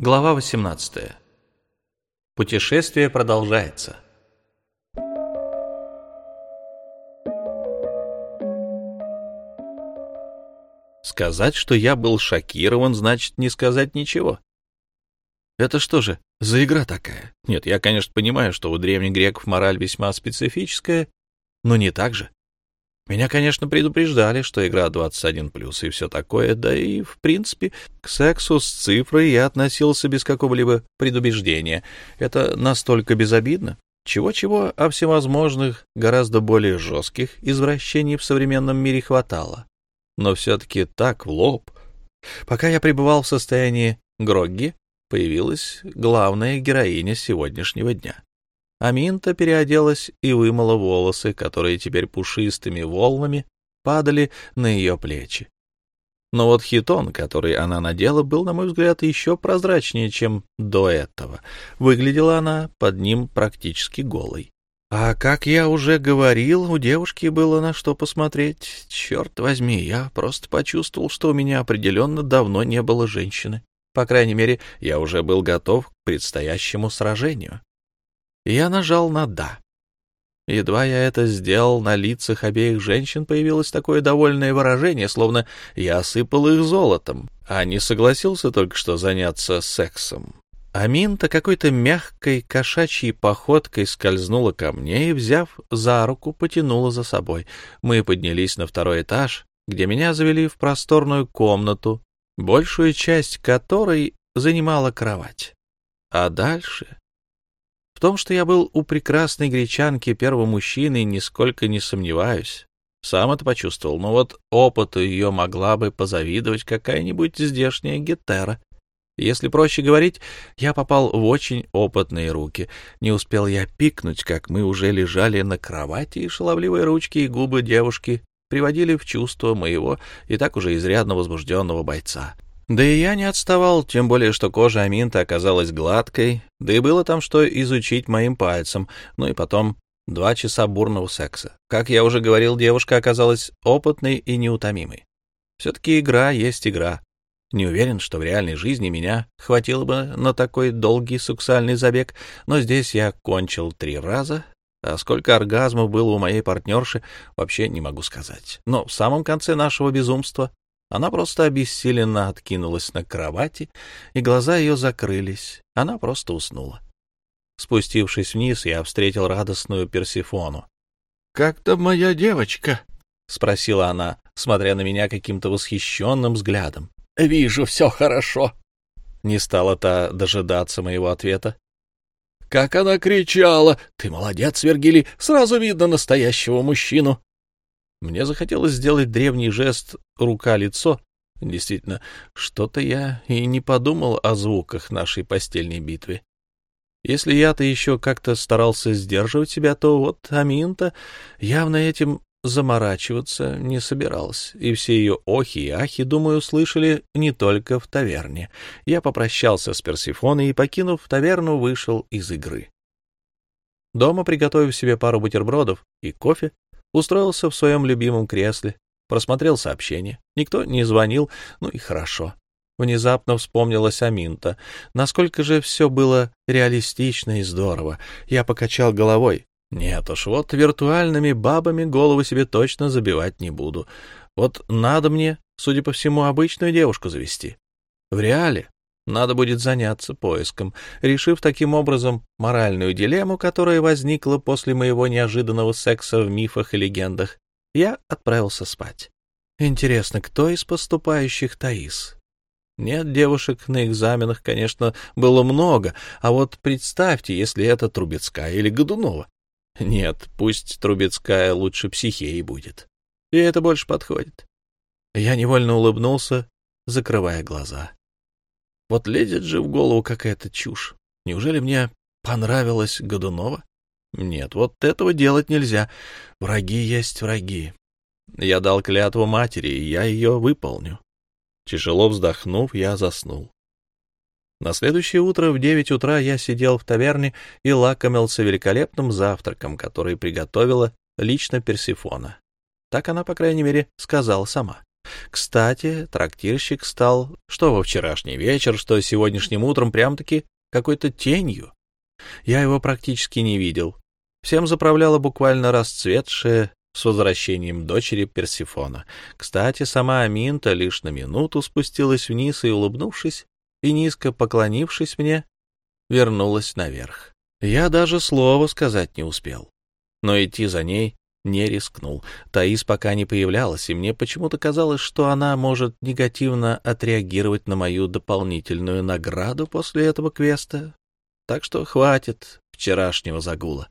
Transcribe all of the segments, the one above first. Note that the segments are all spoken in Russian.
Глава 18. Путешествие продолжается. Сказать, что я был шокирован, значит не сказать ничего. Это что же за игра такая? Нет, я, конечно, понимаю, что у древних греков мораль весьма специфическая, но не так же. Меня, конечно, предупреждали, что игра 21+, и все такое, да и, в принципе, к сексу с цифрой я относился без какого-либо предубеждения. Это настолько безобидно. Чего-чего, а всевозможных, гораздо более жестких извращений в современном мире хватало. Но все-таки так, в лоб. Пока я пребывал в состоянии грогги, появилась главная героиня сегодняшнего дня. Аминта переоделась и вымыла волосы, которые теперь пушистыми волнами падали на ее плечи. Но вот хитон, который она надела, был, на мой взгляд, еще прозрачнее, чем до этого. Выглядела она под ним практически голой. А как я уже говорил, у девушки было на что посмотреть. Черт возьми, я просто почувствовал, что у меня определенно давно не было женщины. По крайней мере, я уже был готов к предстоящему сражению я нажал на «да». Едва я это сделал, на лицах обеих женщин появилось такое довольное выражение, словно я осыпал их золотом, а не согласился только что заняться сексом. Аминта какой-то мягкой кошачьей походкой скользнула ко мне и, взяв за руку, потянула за собой. Мы поднялись на второй этаж, где меня завели в просторную комнату, большую часть которой занимала кровать. А дальше в том, что я был у прекрасной гречанки первым мужчиной, нисколько не сомневаюсь. Сам это почувствовал, но вот опыту ее могла бы позавидовать какая-нибудь здешняя гетера. Если проще говорить, я попал в очень опытные руки. Не успел я пикнуть, как мы уже лежали на кровати, и шаловливые ручки и губы девушки приводили в чувство моего и так уже изрядно возбужденного бойца. Да и я не отставал, тем более, что кожа Аминта оказалась гладкой, да и было там что изучить моим пальцем, ну и потом два часа бурного секса. Как я уже говорил, девушка оказалась опытной и неутомимой. Все-таки игра есть игра. Не уверен, что в реальной жизни меня хватило бы на такой долгий сексуальный забег, но здесь я кончил три раза, а сколько оргазмов было у моей партнерши, вообще не могу сказать. Но в самом конце нашего безумства она просто обессиленно откинулась на кровати, и глаза ее закрылись. Она просто уснула. Спустившись вниз, я встретил радостную Персифону. — Как там моя девочка? — спросила она, смотря на меня каким-то восхищенным взглядом. — Вижу, все хорошо. Не стала та дожидаться моего ответа. — Как она кричала! Ты молодец, Вергилий, сразу видно настоящего мужчину. Мне захотелось сделать древний жест рука-лицо. Действительно, что-то я и не подумал о звуках нашей постельной битвы. Если я-то еще как-то старался сдерживать себя, то вот Аминта явно этим заморачиваться не собиралась, и все ее охи и ахи, думаю, слышали не только в таверне. Я попрощался с Персифоной и, покинув таверну, вышел из игры. Дома, приготовив себе пару бутербродов и кофе, устроился в своем любимом кресле, просмотрел сообщения. Никто не звонил, ну и хорошо. Внезапно вспомнилась Аминта. Насколько же все было реалистично и здорово. Я покачал головой. Нет уж, вот виртуальными бабами голову себе точно забивать не буду. Вот надо мне, судя по всему, обычную девушку завести. В реале надо будет заняться поиском, решив таким образом моральную дилемму, которая возникла после моего неожиданного секса в мифах и легендах. Я отправился спать. Интересно, кто из поступающих Таис? Нет, девушек на экзаменах, конечно, было много, а вот представьте, если это Трубецкая или Годунова. Нет, пусть Трубецкая лучше психеи будет. И это больше подходит. Я невольно улыбнулся, закрывая глаза. Вот лезет же в голову какая-то чушь. Неужели мне понравилась Годунова? Нет, вот этого делать нельзя. Враги есть враги. Я дал клятву матери, и я ее выполню. Тяжело вздохнув, я заснул. На следующее утро в девять утра я сидел в таверне и лакомился великолепным завтраком, который приготовила лично Персифона. Так она, по крайней мере, сказала сама. Кстати, трактирщик стал, что во вчерашний вечер, что сегодняшним утром, прям-таки какой-то тенью. Я его практически не видел. Всем заправляла буквально расцветшая с возвращением дочери Персифона. Кстати, сама Аминта лишь на минуту спустилась вниз и, улыбнувшись и низко поклонившись мне, вернулась наверх. Я даже слова сказать не успел. Но идти за ней не рискнул. Таис пока не появлялась, и мне почему-то казалось, что она может негативно отреагировать на мою дополнительную награду после этого квеста. Так что хватит вчерашнего загула.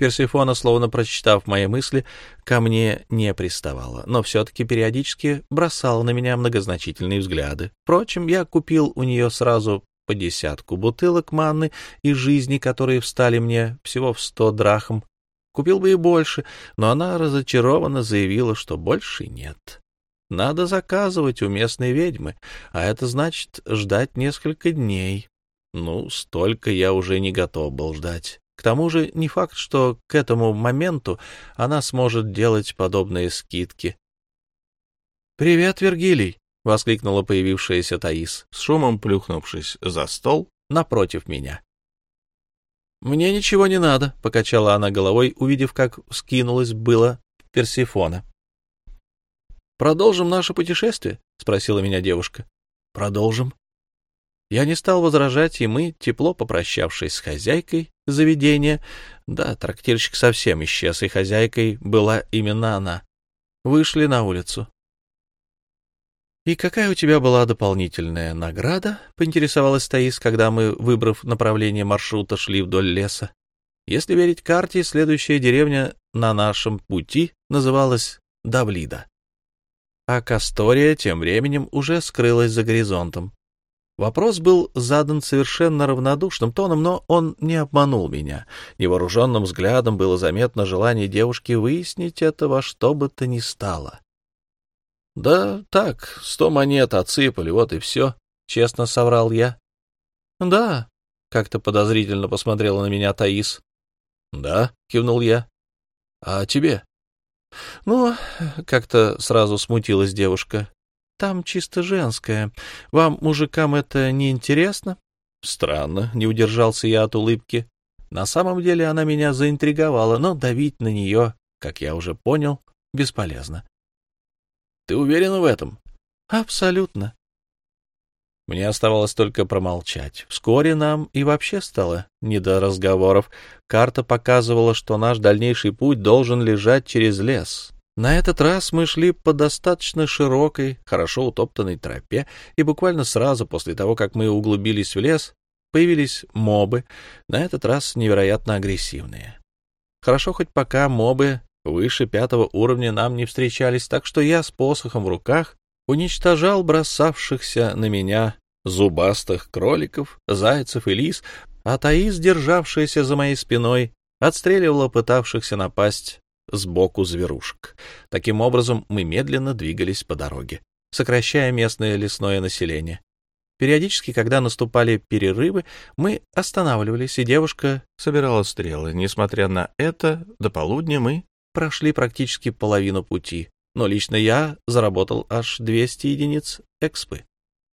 Персифона, словно прочитав мои мысли, ко мне не приставала, но все-таки периодически бросала на меня многозначительные взгляды. Впрочем, я купил у нее сразу по десятку бутылок манны и жизни, которые встали мне всего в сто драхм. Купил бы и больше, но она разочарованно заявила, что больше нет. Надо заказывать у местной ведьмы, а это значит ждать несколько дней. Ну, столько я уже не готов был ждать. К тому же не факт, что к этому моменту она сможет делать подобные скидки. «Привет, Вергилий!» — воскликнула появившаяся Таис, с шумом плюхнувшись за стол напротив меня. «Мне ничего не надо», — покачала она головой, увидев, как скинулась было Персифона. «Продолжим наше путешествие?» — спросила меня девушка. «Продолжим». Я не стал возражать, и мы, тепло попрощавшись с хозяйкой заведения, да, трактирщик совсем исчез, и хозяйкой была именно она, вышли на улицу. «И какая у тебя была дополнительная награда?» — поинтересовалась Таис, когда мы, выбрав направление маршрута, шли вдоль леса. Если верить карте, следующая деревня на нашем пути называлась Давлида. А Кастория тем временем уже скрылась за горизонтом. Вопрос был задан совершенно равнодушным тоном, но он не обманул меня. Невооруженным взглядом было заметно желание девушки выяснить это во что бы то ни стало. — Да так, сто монет отсыпали, вот и все, — честно соврал я. — Да, — как-то подозрительно посмотрела на меня Таис. — Да, — кивнул я. — А тебе? — Ну, — как-то сразу смутилась девушка. Там чисто женское. Вам, мужикам, это не интересно? Странно, не удержался я от улыбки. На самом деле она меня заинтриговала, но давить на нее, как я уже понял, бесполезно. Ты уверена в этом? Абсолютно. Мне оставалось только промолчать. Вскоре нам и вообще стало не до разговоров. Карта показывала, что наш дальнейший путь должен лежать через лес. На этот раз мы шли по достаточно широкой, хорошо утоптанной тропе, и буквально сразу после того, как мы углубились в лес, появились мобы, на этот раз невероятно агрессивные. Хорошо хоть пока мобы выше пятого уровня нам не встречались, так что я с посохом в руках уничтожал бросавшихся на меня зубастых кроликов, зайцев и лис, а Таис, державшаяся за моей спиной, отстреливала пытавшихся напасть сбоку зверушек. Таким образом, мы медленно двигались по дороге, сокращая местное лесное население. Периодически, когда наступали перерывы, мы останавливались, и девушка собирала стрелы. Несмотря на это, до полудня мы прошли практически половину пути, но лично я заработал аж 200 единиц экспы.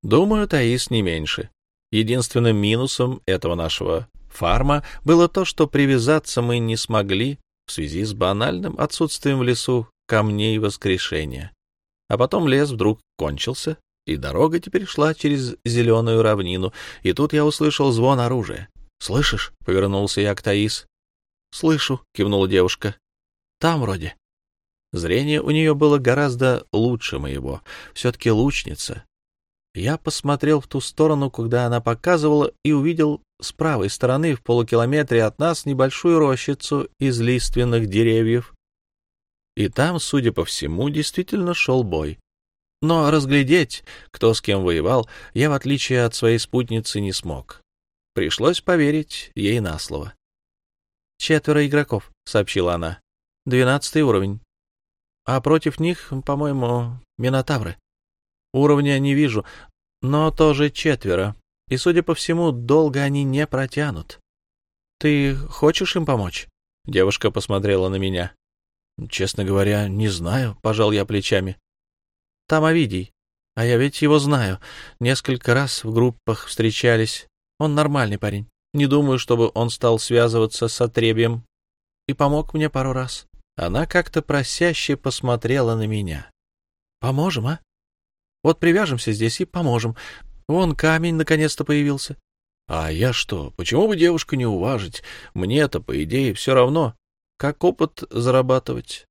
Думаю, Таис не меньше. Единственным минусом этого нашего фарма было то, что привязаться мы не смогли в связи с банальным отсутствием в лесу камней воскрешения. А потом лес вдруг кончился, и дорога теперь шла через зеленую равнину, и тут я услышал звон оружия. «Слышишь?» — повернулся я к Таис. «Слышу», — кивнула девушка. «Там вроде». Зрение у нее было гораздо лучше моего. Все-таки лучница. Я посмотрел в ту сторону, куда она показывала, и увидел с правой стороны в полукилометре от нас небольшую рощицу из лиственных деревьев. И там, судя по всему, действительно шел бой. Но разглядеть, кто с кем воевал, я, в отличие от своей спутницы, не смог. Пришлось поверить ей на слово. «Четверо игроков», — сообщила она. «Двенадцатый уровень. А против них, по-моему, минотавры. Уровня не вижу, но тоже четверо и, судя по всему, долго они не протянут. Ты хочешь им помочь? Девушка посмотрела на меня. Честно говоря, не знаю, пожал я плечами. там Овидий. А я ведь его знаю. Несколько раз в группах встречались. Он нормальный парень. Не думаю, чтобы он стал связываться с отребием. И помог мне пару раз. Она как-то просяще посмотрела на меня. Поможем, а? Вот привяжемся здесь и поможем. Вон камень наконец-то появился. А я что? Почему бы девушку не уважить? Мне-то, по идее, все равно. Как опыт зарабатывать?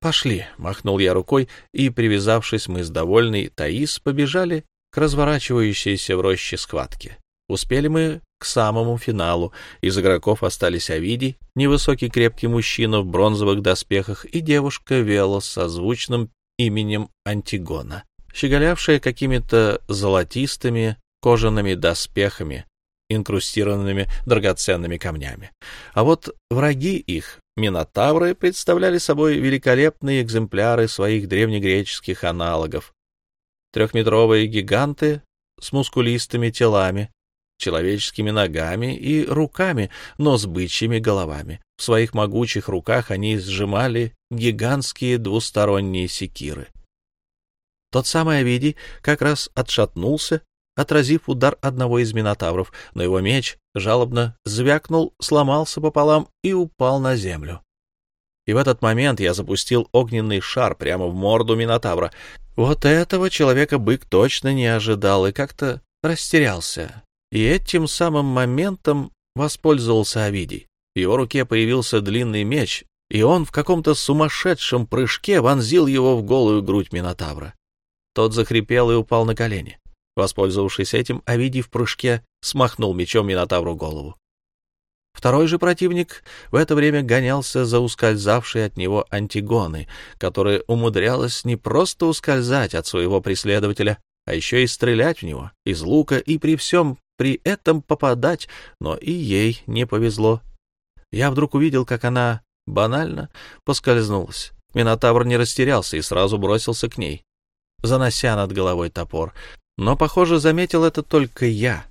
Пошли, махнул я рукой, и, привязавшись мы с довольной Таис, побежали к разворачивающейся в роще схватке. Успели мы к самому финалу. Из игроков остались Овидий, невысокий крепкий мужчина в бронзовых доспехах, и девушка Вела со звучным именем Антигона, щеголявшая какими-то золотистыми кожаными доспехами, инкрустированными драгоценными камнями. А вот враги их, минотавры, представляли собой великолепные экземпляры своих древнегреческих аналогов. Трехметровые гиганты с мускулистыми телами, человеческими ногами и руками, но с бычьими головами. В своих могучих руках они сжимали гигантские двусторонние секиры. Тот самый Овидий как раз отшатнулся, отразив удар одного из минотавров, но его меч жалобно звякнул, сломался пополам и упал на землю. И в этот момент я запустил огненный шар прямо в морду минотавра. Вот этого человека бык точно не ожидал и как-то растерялся. И этим самым моментом воспользовался Овидий. В его руке появился длинный меч, и он в каком-то сумасшедшем прыжке вонзил его в голую грудь Минотавра. Тот захрипел и упал на колени. Воспользовавшись этим, Овидий в прыжке смахнул мечом Минотавру голову. Второй же противник в это время гонялся за ускользавшей от него Антигоны, которая умудрялась не просто ускользать от своего преследователя, а еще и стрелять в него из лука и при всем при этом попадать, но и ей не повезло. Я вдруг увидел, как она банально поскользнулась. Минотавр не растерялся и сразу бросился к ней, занося над головой топор. Но, похоже, заметил это только я.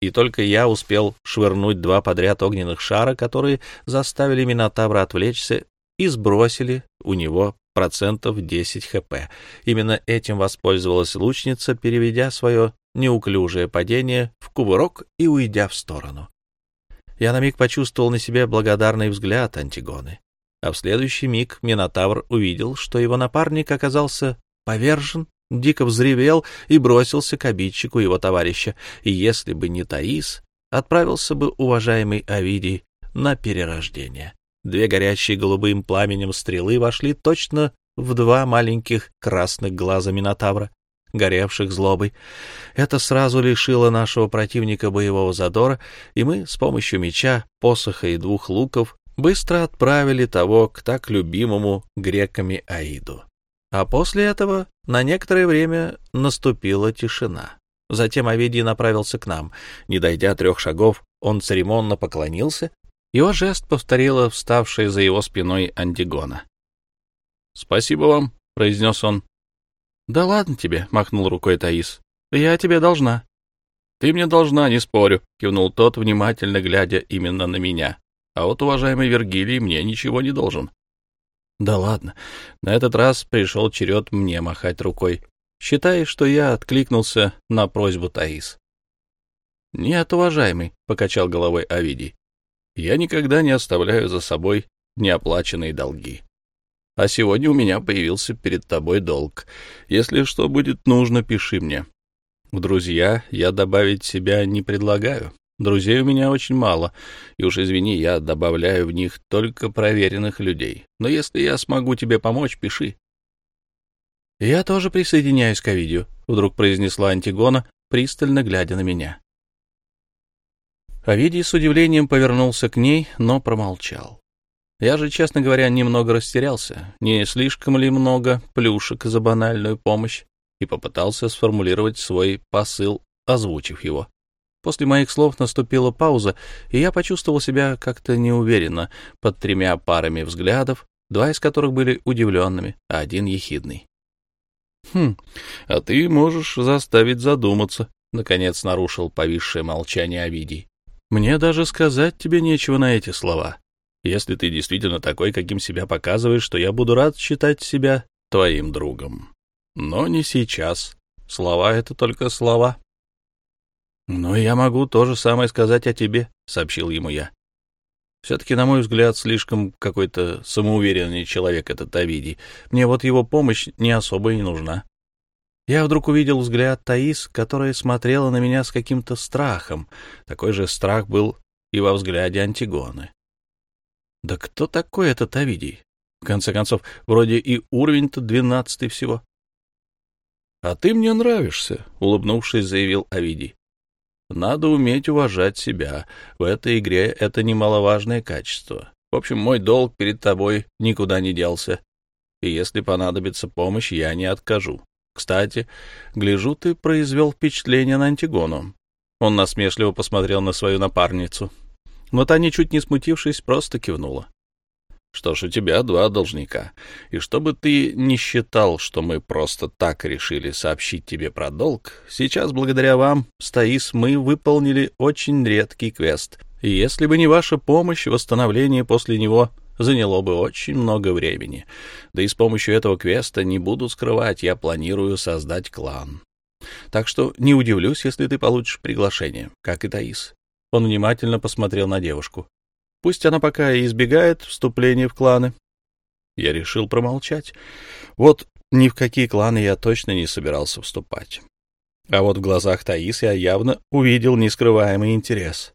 И только я успел швырнуть два подряд огненных шара, которые заставили Минотавра отвлечься и сбросили у него процентов 10 хп. Именно этим воспользовалась лучница, переведя свое неуклюжее падение в кувырок и уйдя в сторону. Я на миг почувствовал на себе благодарный взгляд Антигоны, а в следующий миг Минотавр увидел, что его напарник оказался повержен, дико взревел и бросился к обидчику его товарища, и если бы не Таис, отправился бы уважаемый Овидий на перерождение. Две горящие голубым пламенем стрелы вошли точно в два маленьких красных глаза Минотавра, горевших злобой. Это сразу лишило нашего противника боевого задора, и мы с помощью меча, посоха и двух луков быстро отправили того к так любимому греками Аиду. А после этого на некоторое время наступила тишина. Затем Овидий направился к нам. Не дойдя трех шагов, он церемонно поклонился. Его жест повторила вставшая за его спиной Антигона. — Спасибо вам, — произнес он. — Да ладно тебе, — махнул рукой Таис. — Я тебе должна. — Ты мне должна, не спорю, — кивнул тот, внимательно глядя именно на меня. А вот уважаемый Вергилий мне ничего не должен. — Да ладно. На этот раз пришел черед мне махать рукой. Считай, что я откликнулся на просьбу Таис. — Нет, уважаемый, — покачал головой Овидий. — Я никогда не оставляю за собой неоплаченные долги. А сегодня у меня появился перед тобой долг. Если что будет нужно, пиши мне. В друзья я добавить себя не предлагаю. Друзей у меня очень мало, и уж извини, я добавляю в них только проверенных людей. Но если я смогу тебе помочь, пиши. — Я тоже присоединяюсь к Овидию, — вдруг произнесла Антигона, пристально глядя на меня. Овидий с удивлением повернулся к ней, но промолчал. Я же, честно говоря, немного растерялся, не слишком ли много плюшек за банальную помощь, и попытался сформулировать свой посыл, озвучив его. После моих слов наступила пауза, и я почувствовал себя как-то неуверенно под тремя парами взглядов, два из которых были удивленными, а один ехидный. «Хм, а ты можешь заставить задуматься», — наконец нарушил повисшее молчание Овидий. «Мне даже сказать тебе нечего на эти слова. Если ты действительно такой, каким себя показываешь, то я буду рад считать себя твоим другом. Но не сейчас. Слова — это только слова. «Но я могу то же самое сказать о тебе», — сообщил ему я. Все-таки, на мой взгляд, слишком какой-то самоуверенный человек этот Овидий. Мне вот его помощь не особо и нужна. Я вдруг увидел взгляд Таис, которая смотрела на меня с каким-то страхом. Такой же страх был и во взгляде Антигоны. Да кто такой этот Овидий? В конце концов, вроде и уровень-то двенадцатый всего. — А ты мне нравишься, — улыбнувшись, заявил Овидий. Надо уметь уважать себя. В этой игре это немаловажное качество. В общем, мой долг перед тобой никуда не делся. И если понадобится помощь, я не откажу. Кстати, гляжу, ты произвел впечатление на Антигону. Он насмешливо посмотрел на свою напарницу. Но та, ничуть не смутившись, просто кивнула. Что ж, у тебя два должника. И чтобы ты не считал, что мы просто так решили сообщить тебе про долг, сейчас благодаря вам, Стаис, мы выполнили очень редкий квест. И если бы не ваша помощь, восстановление после него заняло бы очень много времени. Да и с помощью этого квеста, не буду скрывать, я планирую создать клан. Так что не удивлюсь, если ты получишь приглашение, как и Таис. Он внимательно посмотрел на девушку. Пусть она пока и избегает вступления в кланы. Я решил промолчать. Вот ни в какие кланы я точно не собирался вступать. А вот в глазах Таис я явно увидел нескрываемый интерес.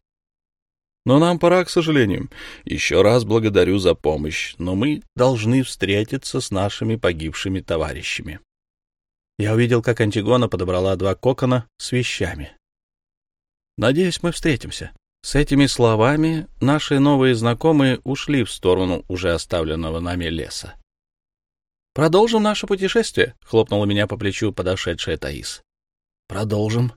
Но нам пора, к сожалению. Еще раз благодарю за помощь, но мы должны встретиться с нашими погибшими товарищами. Я увидел, как Антигона подобрала два кокона с вещами. Надеюсь, мы встретимся. С этими словами наши новые знакомые ушли в сторону уже оставленного нами леса. «Продолжим наше путешествие», — хлопнула меня по плечу подошедшая Таис. «Продолжим».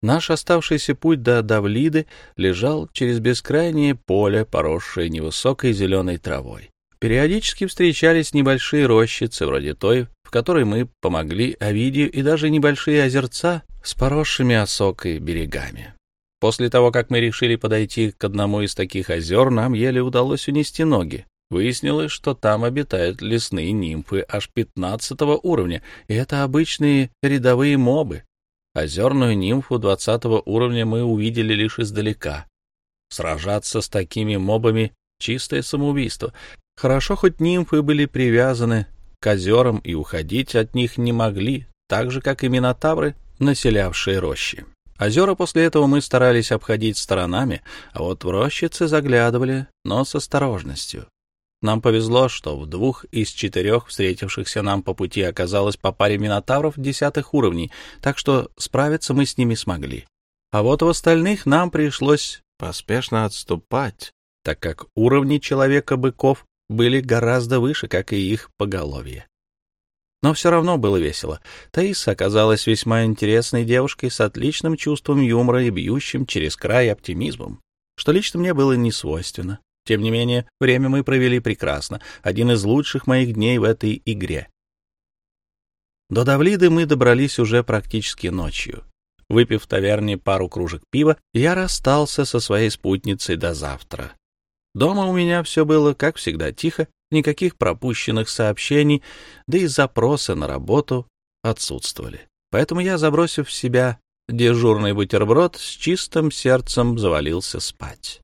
Наш оставшийся путь до Давлиды лежал через бескрайнее поле, поросшее невысокой зеленой травой. Периодически встречались небольшие рощицы, вроде той, в которой мы помогли Овидию, и даже небольшие озерца с поросшими осокой берегами. После того, как мы решили подойти к одному из таких озер, нам еле удалось унести ноги. Выяснилось, что там обитают лесные нимфы аж пятнадцатого уровня, и это обычные рядовые мобы. Озерную нимфу двадцатого уровня мы увидели лишь издалека. Сражаться с такими мобами — чистое самоубийство. Хорошо, хоть нимфы были привязаны к озерам и уходить от них не могли, так же, как и минотавры, населявшие рощи. Озера после этого мы старались обходить сторонами, а вот в рощицы заглядывали, но с осторожностью. Нам повезло, что в двух из четырех встретившихся нам по пути оказалось по паре минотавров десятых уровней, так что справиться мы с ними смогли. А вот в остальных нам пришлось поспешно отступать, так как уровни человека-быков были гораздо выше, как и их поголовье. Но все равно было весело. Таиса оказалась весьма интересной девушкой с отличным чувством юмора и бьющим через край оптимизмом, что лично мне было не свойственно. Тем не менее, время мы провели прекрасно, один из лучших моих дней в этой игре. До Давлиды мы добрались уже практически ночью. Выпив в таверне пару кружек пива, я расстался со своей спутницей до завтра. Дома у меня все было, как всегда, тихо никаких пропущенных сообщений, да и запросы на работу отсутствовали. Поэтому я, забросив в себя дежурный бутерброд, с чистым сердцем завалился спать.